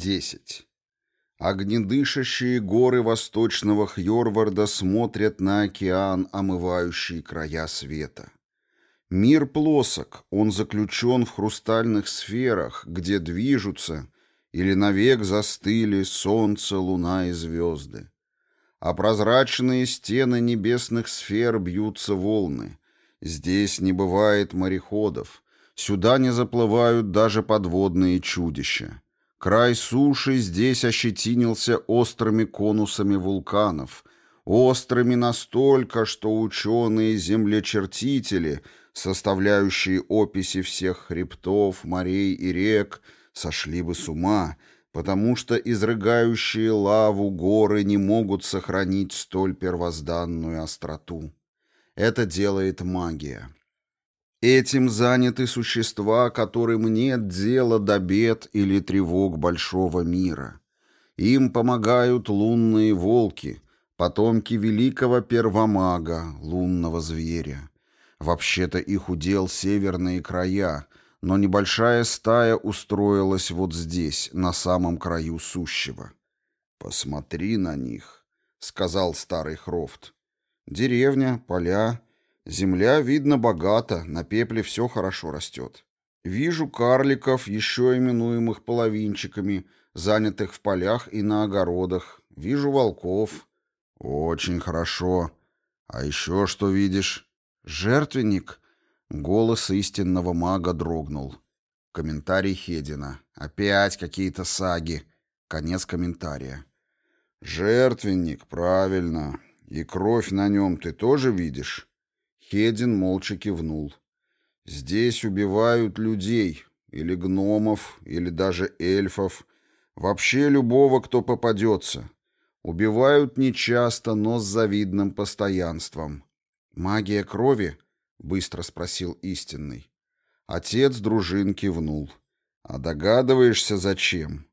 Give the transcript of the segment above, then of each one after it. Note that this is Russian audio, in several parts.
10. Огнедышащие горы восточного Хьорварда смотрят на океан, омывающий края света. Мир плосок, он заключен в хрустальных сферах, где движутся или навек застыли солнце, луна и звезды. А прозрачные стены небесных сфер бьются волны. Здесь не бывает мореходов, сюда не заплывают даже подводные чудища. Край суши здесь ощетинился острыми конусами вулканов, острыми настолько, что ученые-землечертители, составляющие описи всех хребтов, морей и рек, сошли бы с ума, потому что изрыгающие лаву горы не могут сохранить столь первозданную остроту. Это делает магия. Этим заняты существа, которым нет дела до бед или тревог большого мира. Им помогают лунные волки, потомки великого первомага, лунного зверя. Вообще-то их удел северные края, но небольшая стая устроилась вот здесь, на самом краю сущего. «Посмотри на них», — сказал старый Хрофт. «Деревня, поля, Земля, видно, богата, на пепле все хорошо растет. Вижу карликов, еще именуемых половинчиками, занятых в полях и на огородах. Вижу волков. Очень хорошо. А еще что видишь? Жертвенник. Голос истинного мага дрогнул. Комментарий Хедина. Опять какие-то саги. Конец комментария. Жертвенник, правильно. И кровь на нем ты тоже видишь? Хедин молча кивнул. «Здесь убивают людей, или гномов, или даже эльфов, вообще любого, кто попадется. Убивают нечасто, но с завидным постоянством. «Магия крови?» — быстро спросил истинный. Отец дружин кивнул. «А догадываешься, зачем?»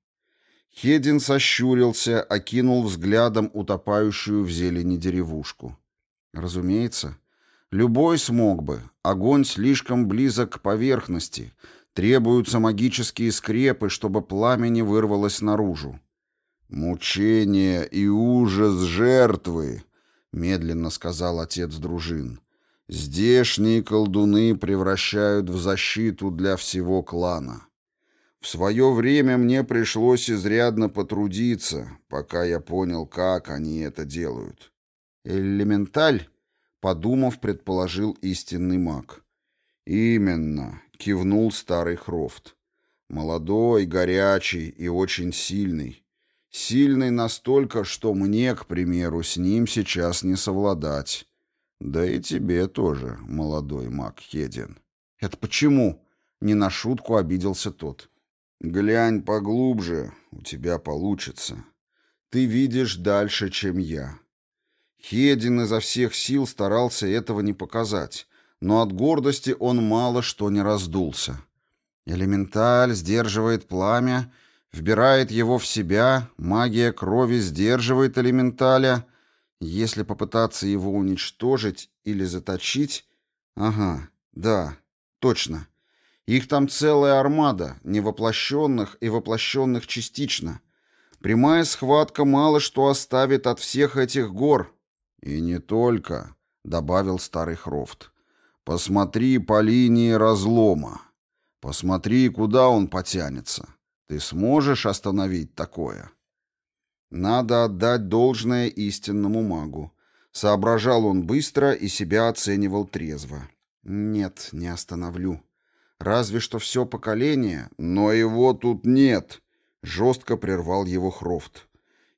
Хедин сощурился, окинул взглядом утопающую в зелени деревушку. «Разумеется». Любой смог бы. Огонь слишком близок к поверхности. Требуются магические скрепы, чтобы пламя не вырвалось наружу. «Мучение и ужас жертвы», — медленно сказал отец дружин. «Здешние колдуны превращают в защиту для всего клана. В свое время мне пришлось изрядно потрудиться, пока я понял, как они это делают». «Элементаль?» Подумав, предположил истинный маг. «Именно», — кивнул старый Хрофт. «Молодой, горячий и очень сильный. Сильный настолько, что мне, к примеру, с ним сейчас не совладать. Да и тебе тоже, молодой маг Хедин». «Это почему?» — не на шутку обиделся тот. «Глянь поглубже, у тебя получится. Ты видишь дальше, чем я. Хедин изо всех сил старался этого не показать, но от гордости он мало что не раздулся. Элементаль сдерживает пламя, вбирает его в себя, магия крови сдерживает элементаля. Если попытаться его уничтожить или заточить... Ага, да, точно. Их там целая армада, невоплощенных и воплощенных частично. Прямая схватка мало что оставит от всех этих гор, «И не только», — добавил старый Хрофт. «Посмотри по линии разлома. Посмотри, куда он потянется. Ты сможешь остановить такое?» Надо отдать должное истинному магу. Соображал он быстро и себя оценивал трезво. «Нет, не остановлю. Разве что все поколение, но его тут нет», — жестко прервал его Хрофт.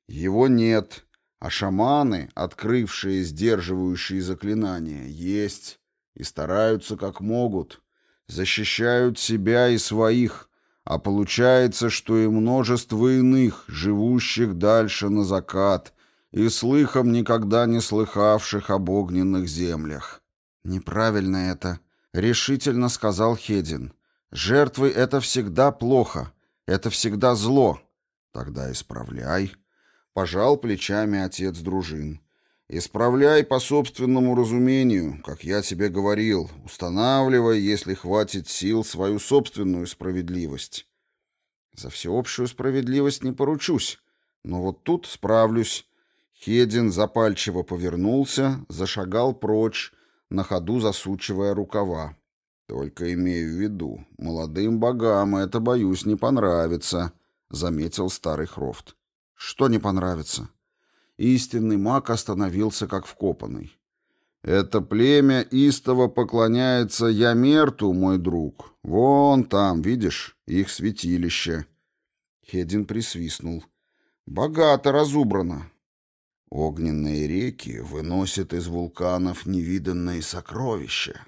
«Его нет, а шаманы, открывшие сдерживающие заклинания, есть и стараются как могут, защищают себя и своих, а получается, что и множество иных, живущих дальше на закат и слыхом никогда не слыхавших об огненных землях. «Неправильно это», — решительно сказал Хедин. «Жертвы — это всегда плохо, это всегда зло». «Тогда исправляй», Пожал плечами отец дружин. Исправляй по собственному разумению, как я тебе говорил, устанавливай, если хватит сил, свою собственную справедливость. За всеобщую справедливость не поручусь, но вот тут справлюсь. Хедин запальчиво повернулся, зашагал прочь, на ходу засучивая рукава. Только имею в виду, молодым богам это, боюсь, не понравится, заметил старый Хрофт. Что не понравится? Истинный маг остановился как вкопанный. Это племя истово поклоняется Ямерту, мой друг. Вон там, видишь, их святилище. Хедин присвистнул. Богато разубрано. Огненные реки выносят из вулканов невиданные сокровища.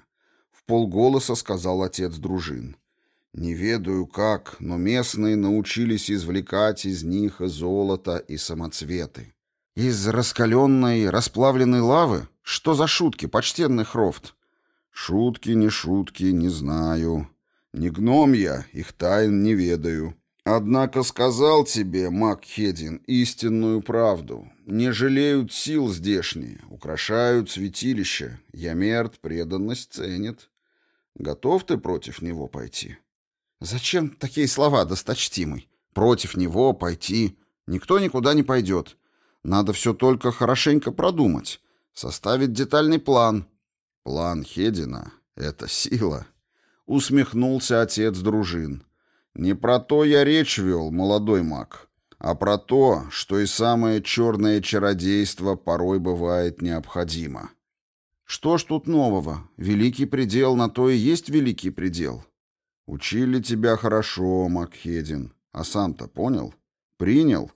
В полголоса сказал отец дружин. Не ведаю как, но местные научились извлекать из них золото и самоцветы. Из раскаленной, расплавленной лавы? Что за шутки, почтенный Хрофт? Шутки, не шутки, не знаю. Не гном я, их тайн не ведаю. Однако сказал тебе, Мак Хедин, истинную правду. Не жалеют сил здешние, украшают святилище. Ямерт преданность ценит. Готов ты против него пойти? Зачем такие слова, досточтимый? Против него пойти? Никто никуда не пойдет. Надо все только хорошенько продумать, составить детальный план. План Хедина — это сила. Усмехнулся отец дружин. Не про то я речь вел, молодой маг, а про то, что и самое черное чародейство порой бывает необходимо. Что ж тут нового? Великий предел на то и есть великий предел. Учили тебя хорошо, Макхедин. А сам-то понял? Принял?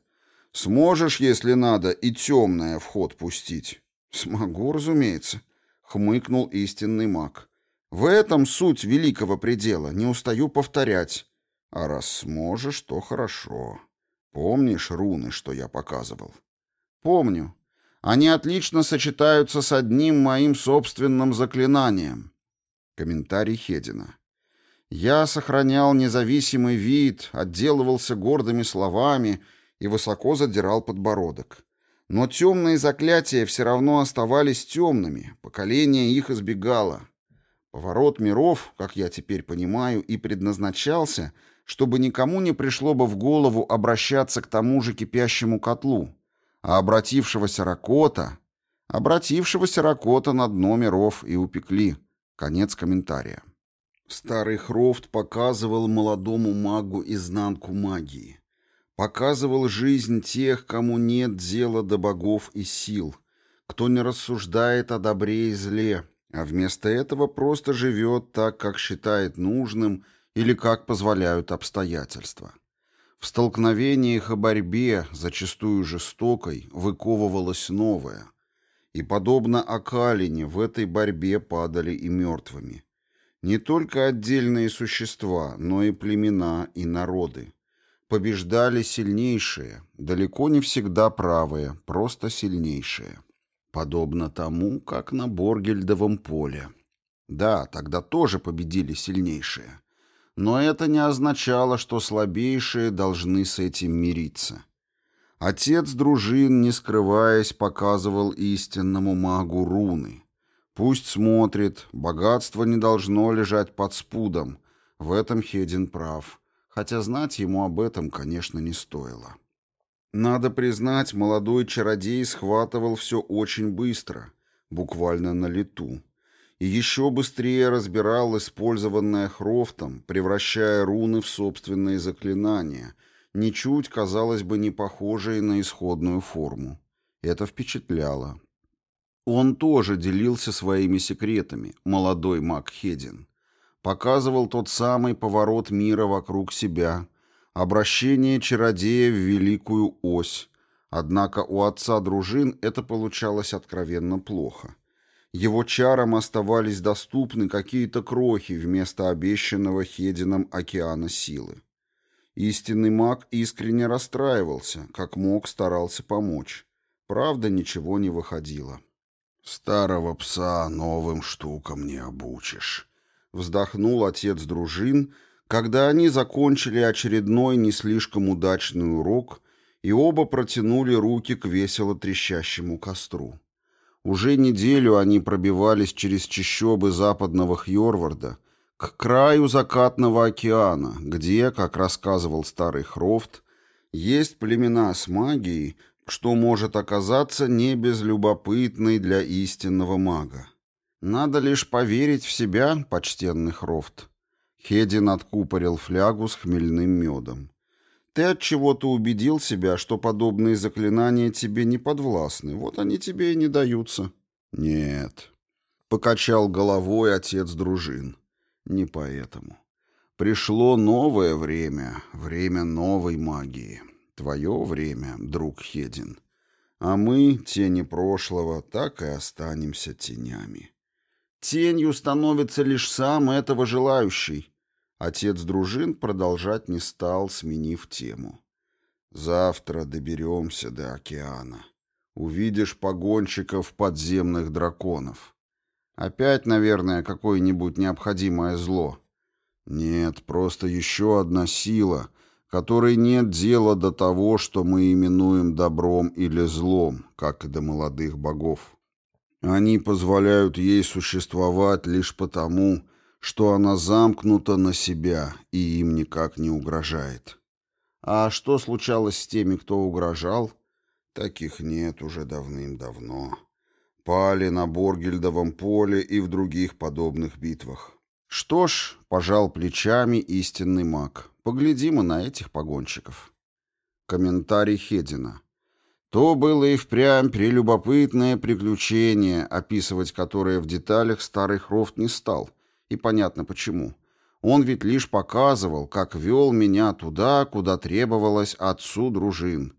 Сможешь, если надо, и темное в ход пустить? Смогу, разумеется, хмыкнул истинный маг. В этом суть великого предела, не устаю повторять. А раз сможешь, то хорошо. Помнишь руны, что я показывал? Помню. Они отлично сочетаются с одним моим собственным заклинанием. Комментарий Хедина. Я сохранял независимый вид, отделывался гордыми словами и высоко задирал подбородок. Но темные заклятия все равно оставались темными, поколение их избегало. Поворот миров, как я теперь понимаю, и предназначался — чтобы никому не пришло бы в голову обращаться к тому же кипящему котлу, а обратившегося Ракота, обратившегося Ракота на дно миров и упекли. Конец комментария. Старый Хрофт показывал молодому магу изнанку магии. Показывал жизнь тех, кому нет дела до богов и сил, кто не рассуждает о добре и зле, а вместо этого просто живет так, как считает нужным – или как позволяют обстоятельства. В столкновениях и борьбе, зачастую жестокой, выковывалось новое. И, подобно окалине, в этой борьбе падали и мертвыми. Не только отдельные существа, но и племена и народы. Побеждали сильнейшие, далеко не всегда правые, просто сильнейшие. Подобно тому, как на Боргельдовом поле. Да, тогда тоже победили сильнейшие. Но это не означало, что слабейшие должны с этим мириться. Отец дружин, не скрываясь, показывал истинному магу руны. Пусть смотрит, богатство не должно лежать под спудом. В этом Хедин прав, хотя знать ему об этом, конечно, не стоило. Надо признать, молодой чародей схватывал все очень быстро, буквально на лету и еще быстрее разбирал использованное Хрофтом, превращая руны в собственные заклинания, ничуть, казалось бы, не похожие на исходную форму. Это впечатляло. Он тоже делился своими секретами, молодой маг Хедин. Показывал тот самый поворот мира вокруг себя, обращение чародея в великую ось. Однако у отца дружин это получалось откровенно плохо. Его чарам оставались доступны какие-то крохи вместо обещанного Хедином океана силы. Истинный маг искренне расстраивался, как мог старался помочь. Правда, ничего не выходило. «Старого пса новым штукам не обучишь», — вздохнул отец дружин, когда они закончили очередной не слишком удачный урок и оба протянули руки к весело трещащему костру. Уже неделю они пробивались через чащобы западного Хьорварда, к краю закатного океана, где, как рассказывал старый Хрофт, есть племена с магией, что может оказаться не безлюбопытной для истинного мага. Надо лишь поверить в себя, почтенный Хрофт. Хедин откупорил флягу с хмельным медом. Ты от чего-то убедил себя, что подобные заклинания тебе не подвластны. Вот они тебе и не даются. Нет. Покачал головой отец дружин. Не поэтому. Пришло новое время, время новой магии. Твое время, друг Хедин. А мы, тени прошлого, так и останемся тенями. Тенью становится лишь сам этого желающий. Отец дружин продолжать не стал, сменив тему. «Завтра доберемся до океана. Увидишь погонщиков подземных драконов. Опять, наверное, какое-нибудь необходимое зло. Нет, просто еще одна сила, которой нет дела до того, что мы именуем добром или злом, как и до молодых богов. Они позволяют ей существовать лишь потому, что она замкнута на себя и им никак не угрожает. А что случалось с теми, кто угрожал? Таких нет уже давным-давно. Пали на Боргельдовом поле и в других подобных битвах. Что ж, пожал плечами истинный маг. Поглядим и на этих погонщиков. Комментарий Хедина. То было и впрямь прелюбопытное приключение, описывать которое в деталях старый Хрофт не стал — и понятно почему. Он ведь лишь показывал, как вел меня туда, куда требовалось отцу дружин.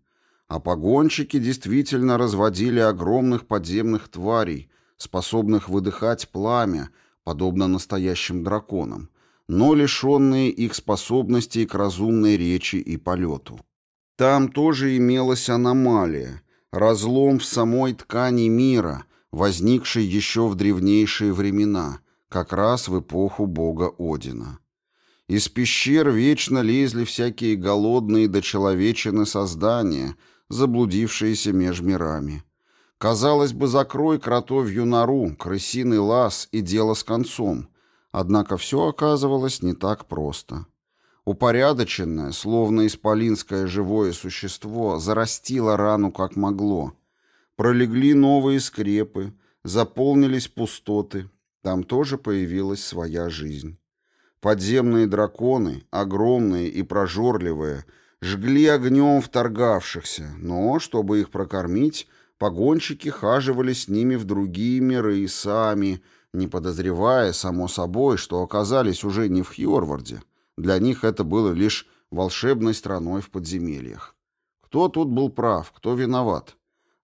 А погонщики действительно разводили огромных подземных тварей, способных выдыхать пламя, подобно настоящим драконам, но лишенные их способностей к разумной речи и полету. Там тоже имелась аномалия, разлом в самой ткани мира, возникший еще в древнейшие времена – как раз в эпоху бога Одина. Из пещер вечно лезли всякие голодные до человечины создания, заблудившиеся меж мирами. Казалось бы, закрой кротовью нору, крысиный лаз и дело с концом. Однако все оказывалось не так просто. Упорядоченное, словно исполинское живое существо, зарастило рану как могло. Пролегли новые скрепы, заполнились пустоты, там тоже появилась своя жизнь. Подземные драконы, огромные и прожорливые, жгли огнем вторгавшихся, но, чтобы их прокормить, погонщики хаживали с ними в другие миры и сами, не подозревая, само собой, что оказались уже не в Хьорварде. Для них это было лишь волшебной страной в подземельях. Кто тут был прав, кто виноват?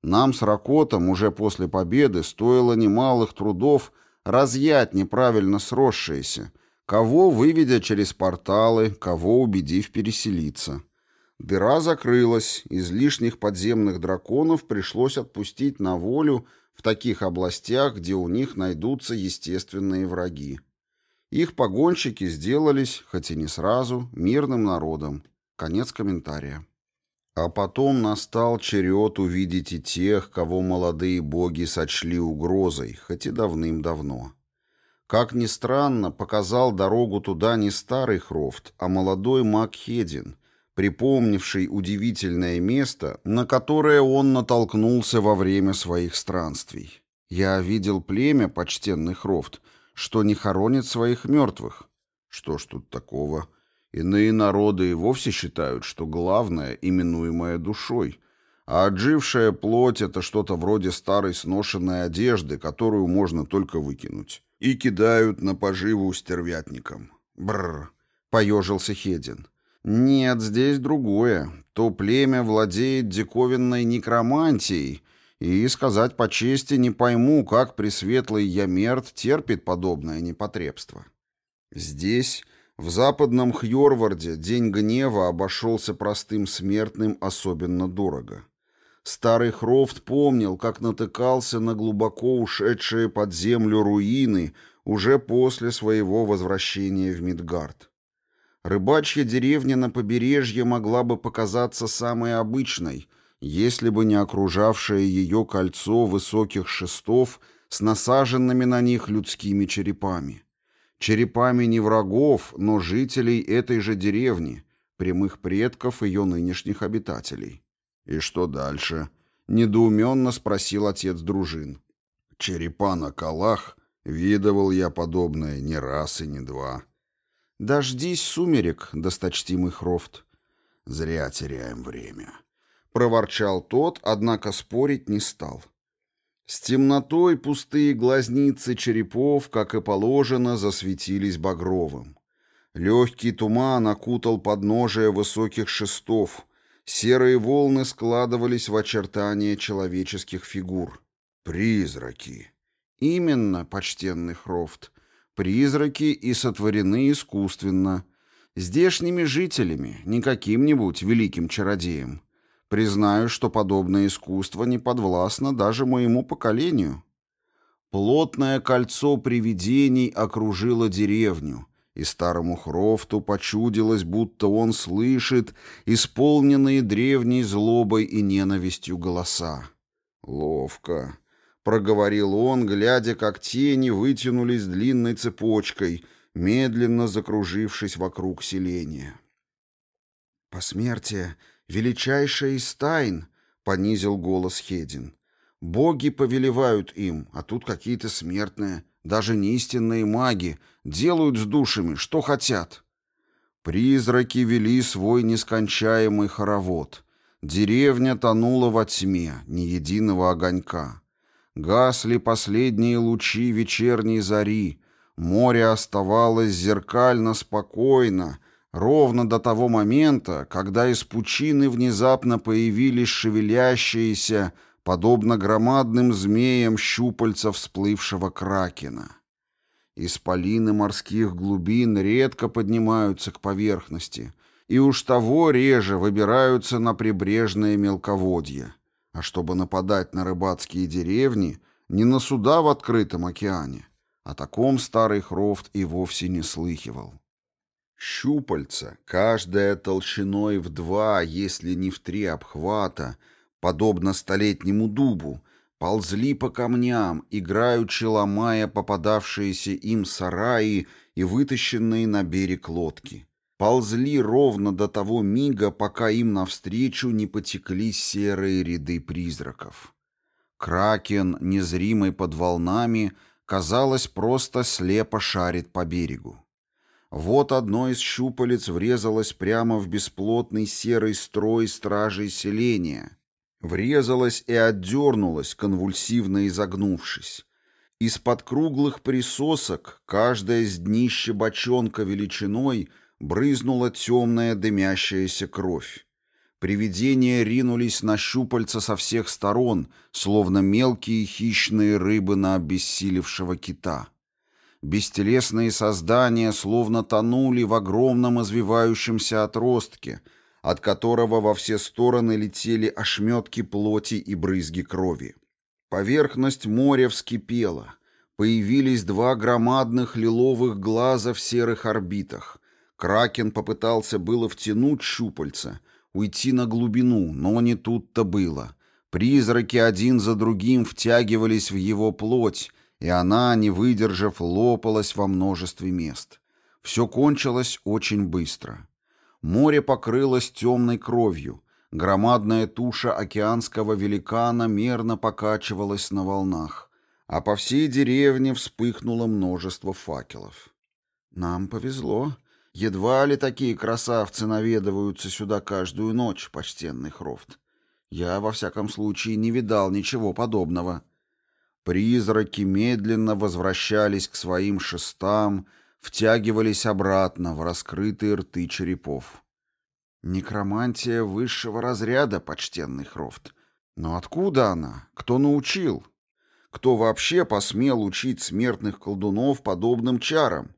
Нам с Ракотом уже после победы стоило немалых трудов разъять неправильно сросшиеся, кого выведя через порталы, кого убедив переселиться. Дыра закрылась, излишних подземных драконов пришлось отпустить на волю в таких областях, где у них найдутся естественные враги. Их погонщики сделались, хоть и не сразу, мирным народом. Конец комментария. А потом настал черед увидеть и тех, кого молодые боги сочли угрозой, хоть и давным-давно. Как ни странно, показал дорогу туда не старый Хрофт, а молодой маг Хедин, припомнивший удивительное место, на которое он натолкнулся во время своих странствий. Я видел племя, почтенный Хрофт, что не хоронит своих мертвых. Что ж тут такого? Иные народы и вовсе считают, что главное, именуемое душой, а отжившая плоть — это что-то вроде старой сношенной одежды, которую можно только выкинуть. И кидают на поживу стервятникам. Бррр, поежился Хедин. Нет, здесь другое. То племя владеет диковинной некромантией, и, сказать по чести, не пойму, как пресветлый Ямерт терпит подобное непотребство. Здесь в западном Хьорварде день гнева обошелся простым смертным особенно дорого. Старый Хрофт помнил, как натыкался на глубоко ушедшие под землю руины уже после своего возвращения в Мидгард. Рыбачья деревня на побережье могла бы показаться самой обычной, если бы не окружавшее ее кольцо высоких шестов с насаженными на них людскими черепами. черепами не врагов, но жителей этой же деревни, прямых предков ее нынешних обитателей. «И что дальше?» — недоуменно спросил отец дружин. «Черепа на колах? Видывал я подобное не раз и не два». «Дождись сумерек, досточтимый Хрофт». «Зря теряем время», — проворчал тот, однако спорить не стал. С темнотой пустые глазницы черепов, как и положено, засветились багровым. Легкий туман окутал подножие высоких шестов, серые волны складывались в очертания человеческих фигур. Призраки. Именно, почтенный Хрофт, Призраки и сотворены искусственно, здешними жителями, не каким-нибудь великим чародеем. Признаю, что подобное искусство не подвластно даже моему поколению. Плотное кольцо привидений окружило деревню, и старому Хрофту почудилось, будто он слышит исполненные древней злобой и ненавистью голоса. Ловко проговорил он, глядя, как тени вытянулись длинной цепочкой, медленно закружившись вокруг селения. «Посмертие — величайшее из тайн», — понизил голос Хедин. «Боги повелевают им, а тут какие-то смертные, даже не истинные маги, делают с душами, что хотят». Призраки вели свой нескончаемый хоровод. Деревня тонула во тьме, ни единого огонька. Гасли последние лучи вечерней зари, море оставалось зеркально спокойно, ровно до того момента, когда из пучины внезапно появились шевелящиеся, подобно громадным змеям щупальца всплывшего кракена. Исполины морских глубин редко поднимаются к поверхности, и уж того реже выбираются на прибрежное мелководье. А чтобы нападать на рыбацкие деревни, не на суда в открытом океане. О таком старый Хрофт и вовсе не слыхивал. Щупальца, каждая толщиной в два, если не в три обхвата, подобно столетнему дубу, ползли по камням, играючи ломая попадавшиеся им сараи и вытащенные на берег лодки ползли ровно до того мига, пока им навстречу не потекли серые ряды призраков. Кракен, незримый под волнами, казалось, просто слепо шарит по берегу. Вот одно из щупалец врезалось прямо в бесплотный серый строй стражей селения. Врезалось и отдернулось, конвульсивно изогнувшись. Из-под круглых присосок, каждая с днища бочонка величиной — брызнула темная дымящаяся кровь. Привидения ринулись на щупальца со всех сторон, словно мелкие хищные рыбы на обессилевшего кита. Бестелесные создания словно тонули в огромном извивающемся отростке, от которого во все стороны летели ошметки плоти и брызги крови. Поверхность моря вскипела. Появились два громадных лиловых глаза в серых орбитах — Кракен попытался было втянуть щупальца, уйти на глубину, но не тут-то было. Призраки один за другим втягивались в его плоть, и она, не выдержав, лопалась во множестве мест. Все кончилось очень быстро. Море покрылось темной кровью. Громадная туша океанского великана мерно покачивалась на волнах, а по всей деревне вспыхнуло множество факелов. «Нам повезло», Едва ли такие красавцы наведываются сюда каждую ночь, почтенный Хрофт. Я, во всяком случае, не видал ничего подобного. Призраки медленно возвращались к своим шестам, втягивались обратно в раскрытые рты черепов. Некромантия высшего разряда, почтенный Хрофт. Но откуда она? Кто научил? Кто вообще посмел учить смертных колдунов подобным чарам?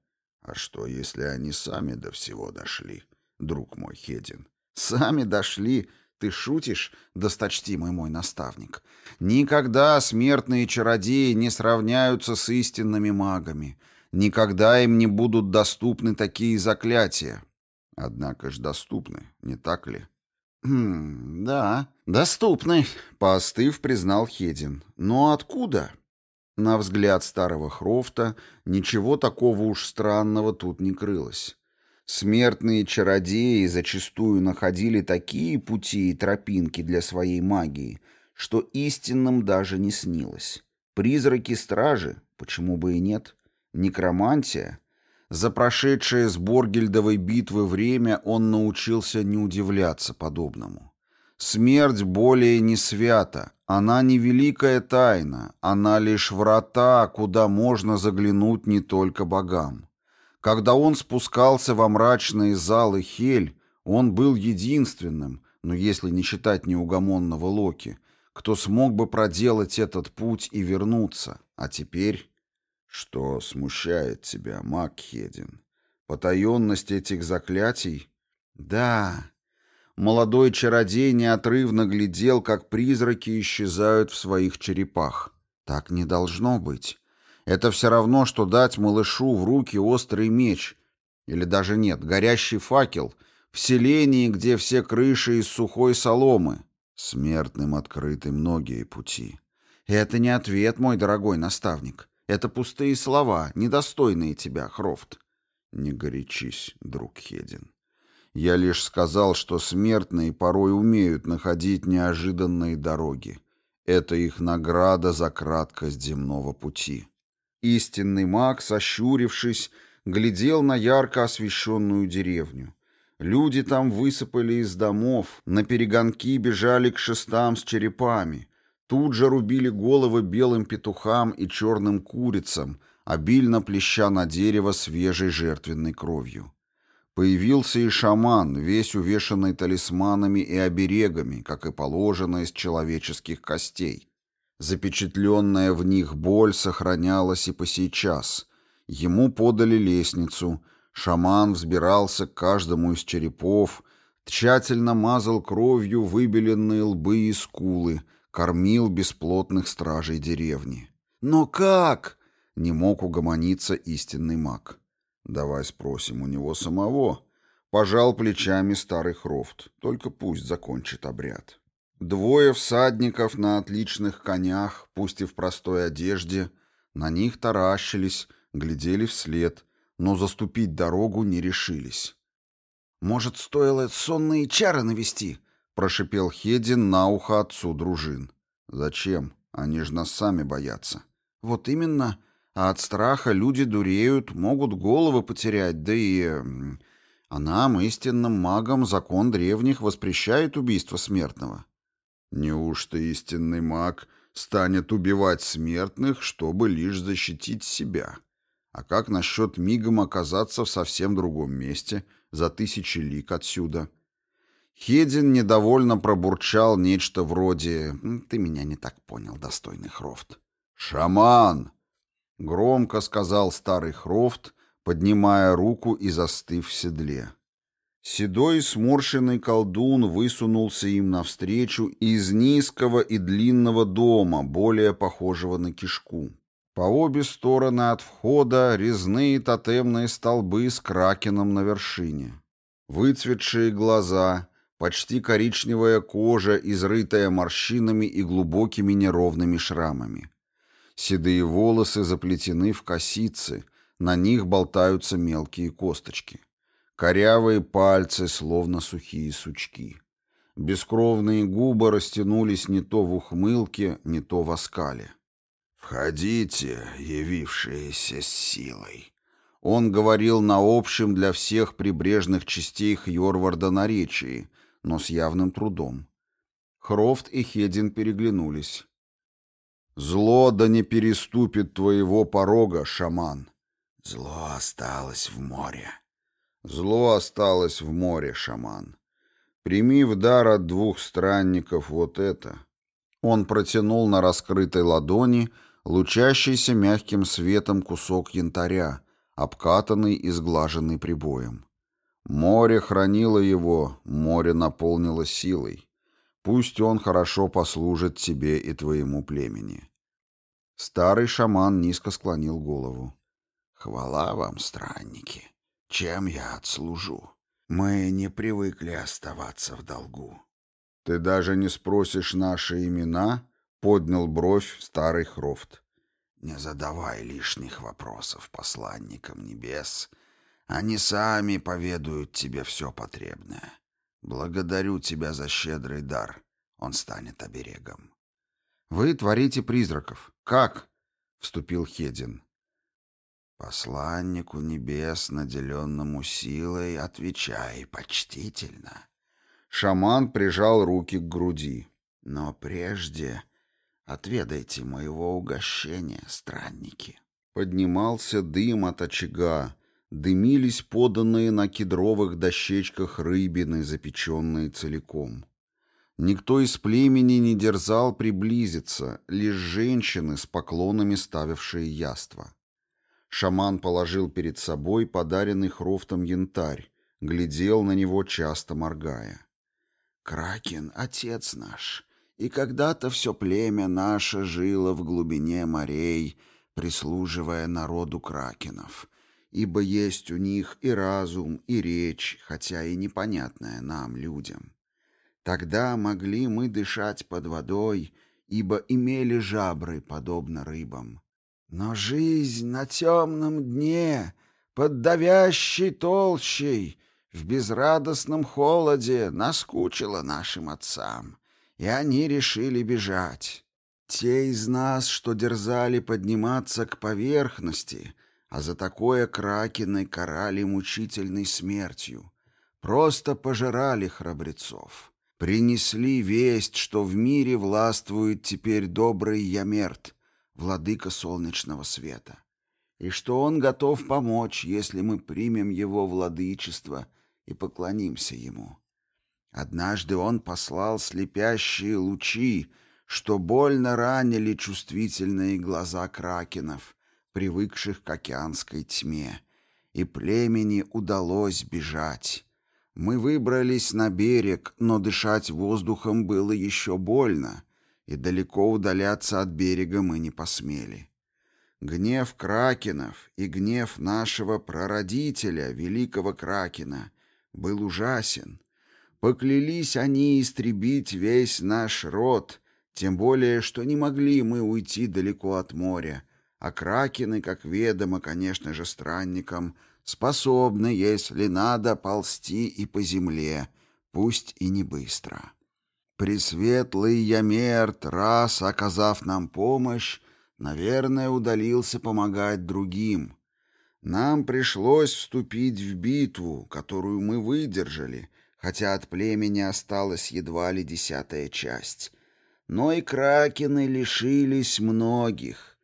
А что, если они сами до всего дошли, друг мой Хедин? Сами дошли? Ты шутишь, досточтимый мой наставник? Никогда смертные чародеи не сравняются с истинными магами. Никогда им не будут доступны такие заклятия. Однако ж доступны, не так ли? «Хм, да, доступны», — поостыв, признал Хедин. «Но откуда?» На взгляд старого Хрофта ничего такого уж странного тут не крылось. Смертные чародеи зачастую находили такие пути и тропинки для своей магии, что истинным даже не снилось. Призраки-стражи, почему бы и нет, некромантия. За прошедшее с Боргельдовой битвы время он научился не удивляться подобному. Смерть более не свята, она не великая тайна, она лишь врата, куда можно заглянуть не только богам. Когда он спускался во мрачные залы Хель, он был единственным, но если не считать неугомонного Локи, кто смог бы проделать этот путь и вернуться. А теперь... Что смущает тебя, Макхедин? Потаенность этих заклятий? Да, Молодой чародей неотрывно глядел, как призраки исчезают в своих черепах. Так не должно быть. Это все равно, что дать малышу в руки острый меч. Или даже нет, горящий факел в селении, где все крыши из сухой соломы. Смертным открыты многие пути. Это не ответ, мой дорогой наставник. Это пустые слова, недостойные тебя, Хрофт. Не горячись, друг Хедин. Я лишь сказал, что смертные порой умеют находить неожиданные дороги. Это их награда за краткость земного пути. Истинный маг, сощурившись, глядел на ярко освещенную деревню. Люди там высыпали из домов, на перегонки бежали к шестам с черепами. Тут же рубили головы белым петухам и черным курицам, обильно плеща на дерево свежей жертвенной кровью. Появился и шаман, весь увешанный талисманами и оберегами, как и положено из человеческих костей. Запечатленная в них боль сохранялась и по сейчас. Ему подали лестницу, шаман взбирался к каждому из черепов, тщательно мазал кровью выбеленные лбы и скулы, кормил бесплотных стражей деревни. «Но как?» — не мог угомониться истинный маг. Давай спросим у него самого. Пожал плечами старый Хрофт. Только пусть закончит обряд. Двое всадников на отличных конях, пусть и в простой одежде, на них таращились, глядели вслед, но заступить дорогу не решились. «Может, стоило сонные чары навести?» — прошипел Хедин на ухо отцу дружин. «Зачем? Они же нас сами боятся». «Вот именно а от страха люди дуреют, могут головы потерять, да и... А нам, истинным магам, закон древних воспрещает убийство смертного. Неужто истинный маг станет убивать смертных, чтобы лишь защитить себя? А как насчет мигом оказаться в совсем другом месте, за тысячи лик отсюда? Хедин недовольно пробурчал нечто вроде «Ты меня не так понял, достойный Хрофт». «Шаман!» Громко сказал старый Хрофт, поднимая руку и застыв в седле. Седой сморщенный колдун высунулся им навстречу из низкого и длинного дома, более похожего на кишку. По обе стороны от входа резные тотемные столбы с кракеном на вершине. Выцветшие глаза, почти коричневая кожа, изрытая морщинами и глубокими неровными шрамами. Седые волосы заплетены в косицы, на них болтаются мелкие косточки. Корявые пальцы, словно сухие сучки. Бескровные губы растянулись не то в ухмылке, не то в оскале. «Входите, явившиеся с силой». Он говорил на общем для всех прибрежных частей Хьорварда наречии, но с явным трудом. Хрофт и Хедин переглянулись. Зло да не переступит твоего порога, шаман. Зло осталось в море. Зло осталось в море, шаман. Прими в дар от двух странников вот это. Он протянул на раскрытой ладони лучащийся мягким светом кусок янтаря, обкатанный и сглаженный прибоем. Море хранило его, море наполнило силой. Пусть он хорошо послужит тебе и твоему племени. Старый шаман низко склонил голову. Хвала вам, странники. Чем я отслужу? Мы не привыкли оставаться в долгу. Ты даже не спросишь наши имена? Поднял бровь старый Хрофт. Не задавай лишних вопросов посланникам небес. Они сами поведают тебе все потребное. Благодарю тебя за щедрый дар. Он станет оберегом. Вы творите призраков. Как? Вступил Хедин. Посланнику небес, наделенному силой, отвечай почтительно. Шаман прижал руки к груди. Но прежде отведайте моего угощения, странники. Поднимался дым от очага, дымились поданные на кедровых дощечках рыбины, запеченные целиком. Никто из племени не дерзал приблизиться, лишь женщины с поклонами ставившие яства. Шаман положил перед собой подаренный Хрофтом янтарь, глядел на него, часто моргая. «Кракен — отец наш, и когда-то все племя наше жило в глубине морей, прислуживая народу кракенов, ибо есть у них и разум, и речь, хотя и непонятная нам, людям. Тогда могли мы дышать под водой, ибо имели жабры, подобно рыбам. Но жизнь на темном дне, под давящей толщей, в безрадостном холоде наскучила нашим отцам, и они решили бежать. Те из нас, что дерзали подниматься к поверхности, а за такое кракены карали мучительной смертью, просто пожирали храбрецов. Принесли весть, что в мире властвует теперь добрый Ямерт, владыка солнечного света, и что он готов помочь, если мы примем его владычество и поклонимся ему. Однажды он послал слепящие лучи, что больно ранили чувствительные глаза кракенов, привыкших к океанской тьме, и племени удалось бежать. Мы выбрались на берег, но дышать воздухом было еще больно, и далеко удаляться от берега мы не посмели. Гнев кракенов и гнев нашего прародителя, великого кракена, был ужасен. Поклялись они истребить весь наш род, тем более, что не могли мы уйти далеко от моря, а кракены, как ведомо, конечно же, странникам, способны, если надо, ползти и по земле, пусть и не быстро. Пресветлый Ямерт, раз оказав нам помощь, наверное, удалился помогать другим. Нам пришлось вступить в битву, которую мы выдержали, хотя от племени осталась едва ли десятая часть. Но и кракены лишились многих.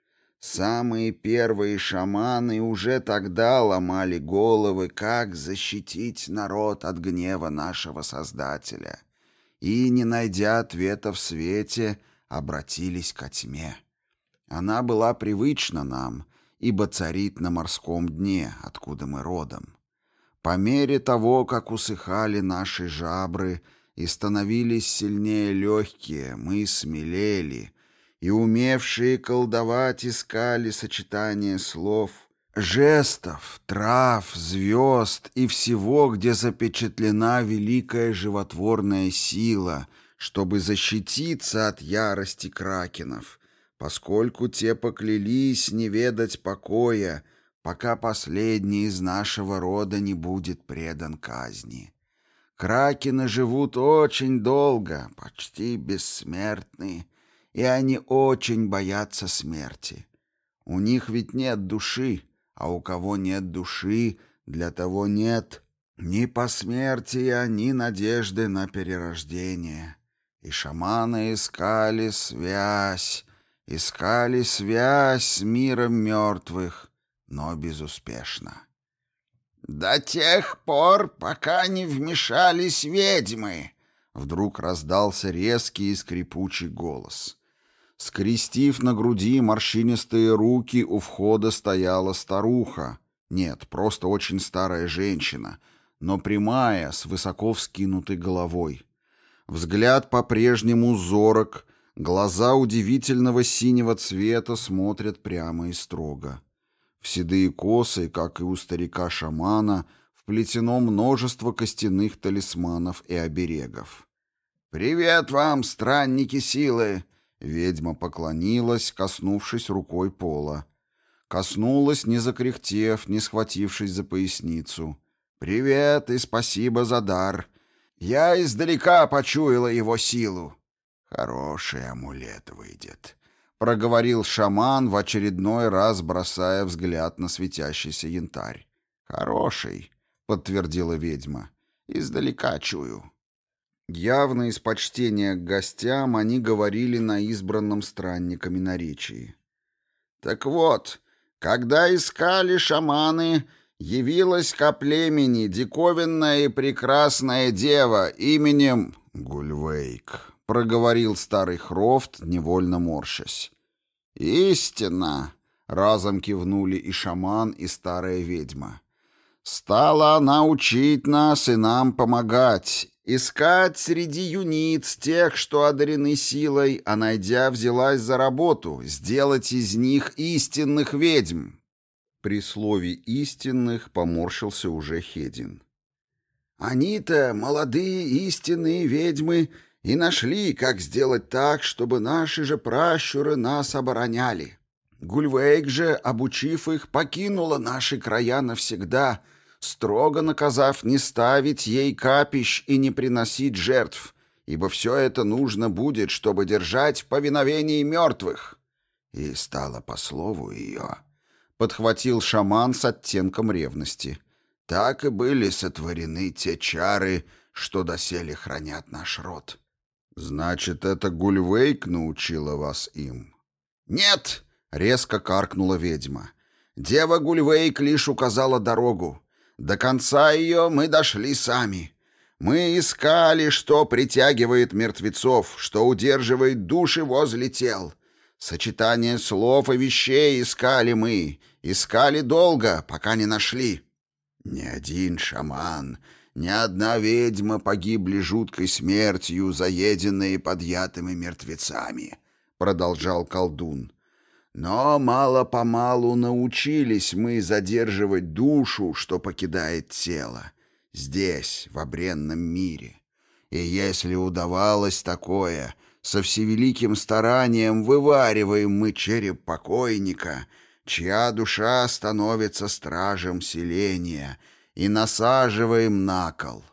Самые первые шаманы уже тогда ломали головы, как защитить народ от гнева нашего Создателя — и, не найдя ответа в свете, обратились ко тьме. Она была привычна нам, ибо царит на морском дне, откуда мы родом. По мере того, как усыхали наши жабры и становились сильнее легкие, мы смелели, и умевшие колдовать искали сочетание слов — жестов, трав, звезд и всего, где запечатлена великая животворная сила, чтобы защититься от ярости кракенов, поскольку те поклялись не ведать покоя, пока последний из нашего рода не будет предан казни. Кракены живут очень долго, почти бессмертны, и они очень боятся смерти. У них ведь нет души, а у кого нет души, для того нет ни посмертия, ни надежды на перерождение. И шаманы искали связь, искали связь с миром мертвых, но безуспешно. «До тех пор, пока не вмешались ведьмы!» Вдруг раздался резкий и скрипучий голос. Скрестив на груди морщинистые руки, у входа стояла старуха. Нет, просто очень старая женщина, но прямая, с высоко вскинутой головой. Взгляд по-прежнему зорок, глаза удивительного синего цвета смотрят прямо и строго. В седые косы, как и у старика-шамана, вплетено множество костяных талисманов и оберегов. «Привет вам, странники силы!» Ведьма поклонилась, коснувшись рукой пола. Коснулась, не закряхтев, не схватившись за поясницу. «Привет и спасибо за дар. Я издалека почуяла его силу». «Хороший амулет выйдет», — проговорил шаман, в очередной раз бросая взгляд на светящийся янтарь. «Хороший», — подтвердила ведьма. «Издалека чую». Явно из почтения к гостям они говорили на избранном странниками наречии. «Так вот, когда искали шаманы, явилась ко племени диковинная и прекрасная дева именем Гульвейк», — проговорил старый Хрофт, невольно морщась. «Истина!» — разом кивнули и шаман, и старая ведьма. «Стала она учить нас и нам помогать, Искать среди юниц тех, что одарены силой, а найдя, взялась за работу, сделать из них истинных ведьм. При слове «истинных» поморщился уже Хедин. Они-то, молодые истинные ведьмы, и нашли, как сделать так, чтобы наши же пращуры нас обороняли. Гульвейк же, обучив их, покинула наши края навсегда — строго наказав не ставить ей капищ и не приносить жертв, ибо все это нужно будет, чтобы держать в повиновении мертвых. И стало по слову ее. Подхватил шаман с оттенком ревности. Так и были сотворены те чары, что доселе хранят наш род. Значит, это Гульвейк научила вас им? Нет, резко каркнула ведьма. Дева Гульвейк лишь указала дорогу. До конца ее мы дошли сами. Мы искали, что притягивает мертвецов, что удерживает души возле тел. Сочетание слов и вещей искали мы, искали долго, пока не нашли. Ни один шаман, ни одна ведьма погибли жуткой смертью, заеденные подъятыми мертвецами, — продолжал колдун. Но мало-помалу научились мы задерживать душу, что покидает тело, здесь, в обренном мире. И если удавалось такое, со всевеликим старанием вывариваем мы череп покойника, чья душа становится стражем селения, и насаживаем на кол.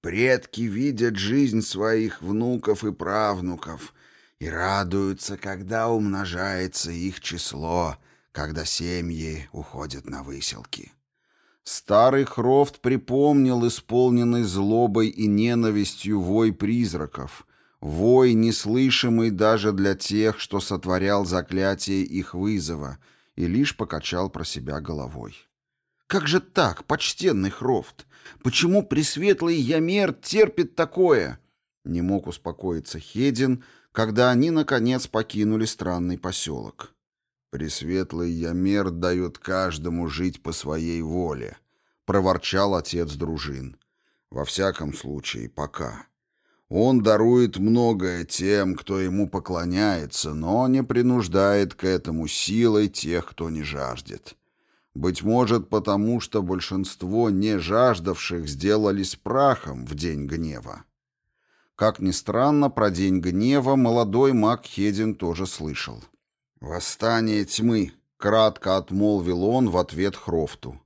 Предки видят жизнь своих внуков и правнуков — и радуются, когда умножается их число, когда семьи уходят на выселки. Старый Хрофт припомнил исполненный злобой и ненавистью вой призраков, вой, неслышимый даже для тех, что сотворял заклятие их вызова, и лишь покачал про себя головой. «Как же так, почтенный Хрофт? Почему Пресветлый Ямер терпит такое?» Не мог успокоиться Хедин, когда они, наконец, покинули странный поселок. «Пресветлый Ямер дает каждому жить по своей воле», — проворчал отец дружин. «Во всяком случае, пока. Он дарует многое тем, кто ему поклоняется, но не принуждает к этому силой тех, кто не жаждет. Быть может, потому что большинство не жаждавших сделались прахом в день гнева. Как ни странно, про день гнева молодой маг Хедин тоже слышал. «Восстание тьмы», — кратко отмолвил он в ответ Хрофту.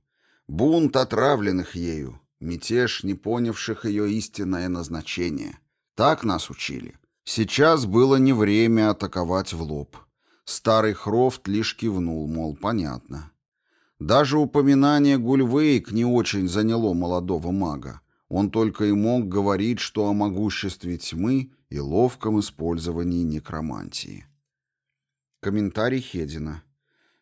«Бунт отравленных ею, мятеж, не понявших ее истинное назначение. Так нас учили. Сейчас было не время атаковать в лоб». Старый Хрофт лишь кивнул, мол, понятно. Даже упоминание Гульвейк не очень заняло молодого мага. Он только и мог говорить, что о могуществе тьмы и ловком использовании некромантии. Комментарий Хедина.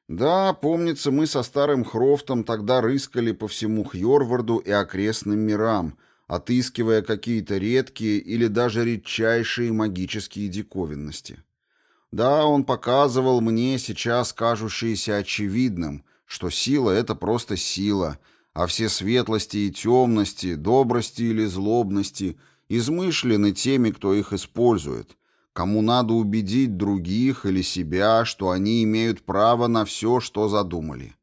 Да, помнится, мы со старым Хрофтом тогда рыскали по всему Хьорварду и окрестным мирам, отыскивая какие-то редкие или даже редчайшие магические диковинности. Да, он показывал мне сейчас кажущееся очевидным, что сила — это просто сила — а все светлости и темности, добрости или злобности измышлены теми, кто их использует, кому надо убедить других или себя, что они имеют право на все, что задумали.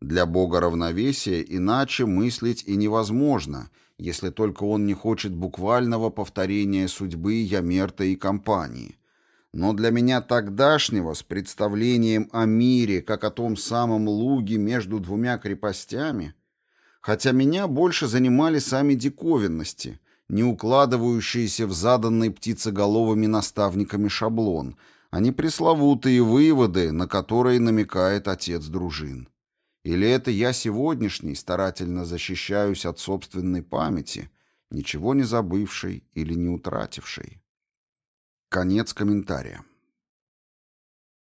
Для Бога равновесия иначе мыслить и невозможно, если только он не хочет буквального повторения судьбы Ямерта и компании. но для меня тогдашнего с представлением о мире, как о том самом луге между двумя крепостями, хотя меня больше занимали сами диковинности, не укладывающиеся в заданный птицеголовыми наставниками шаблон, а не пресловутые выводы, на которые намекает отец дружин. Или это я сегодняшний старательно защищаюсь от собственной памяти, ничего не забывшей или не утратившей? Конец комментария.